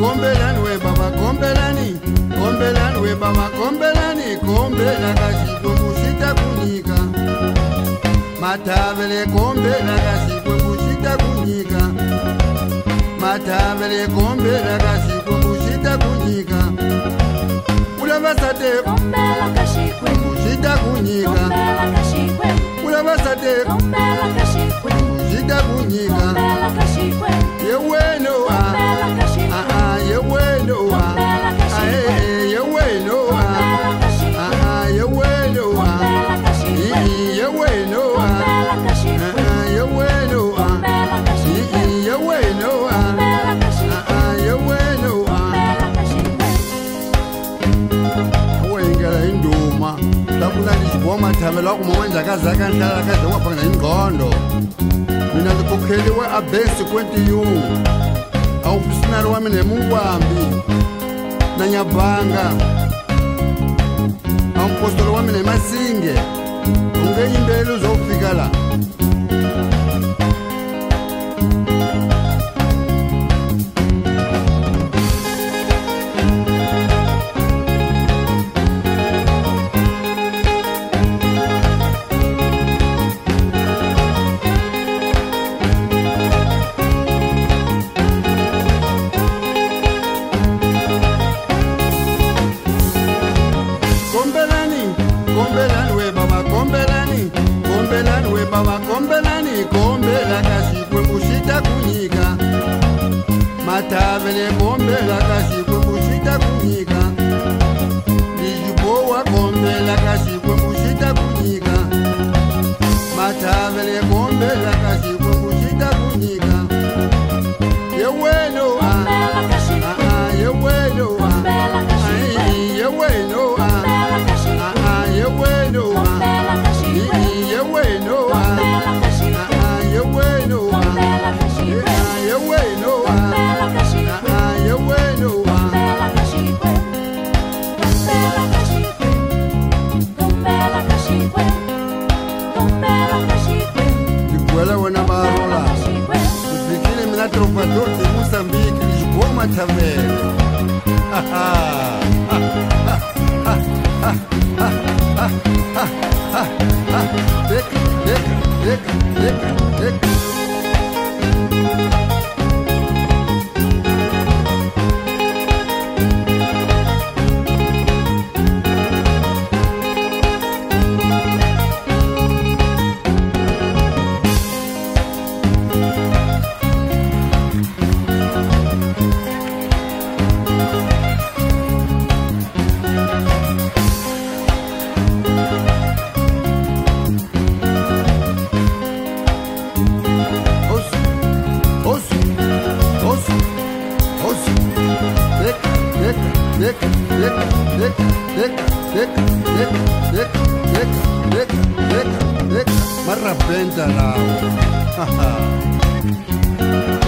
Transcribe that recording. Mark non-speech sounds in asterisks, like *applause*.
kombelani we baba kombelani kombelani we baba kombelani kombela kasikwe kusita kunyika matavele kombela kasikwe kusita kunyika matavele kombela kasikwe kusita kunyika ulavasate kusita kunyika ulavasate kusita kunyika ngavela kuma wenza kazakandlala kade ngaphanga ingqondo mina ngikhokheli we-abesi kwentiyu awufisinali wami nemuwambi nanyabhanga awumpostolo wami nemasinge ungeyimbeli uzowufika la kombelani kombelani we baba kombelani kombelani we baba kombelani kombela kasi kwekusita kunyika matavele kombela kasi kwekusita kunyika ndijubowa kombela kasi Escuela Guanabara Pequena mina trovador de Moçambique, Lisboa, Marra Bentanau. *laughs* *laughs*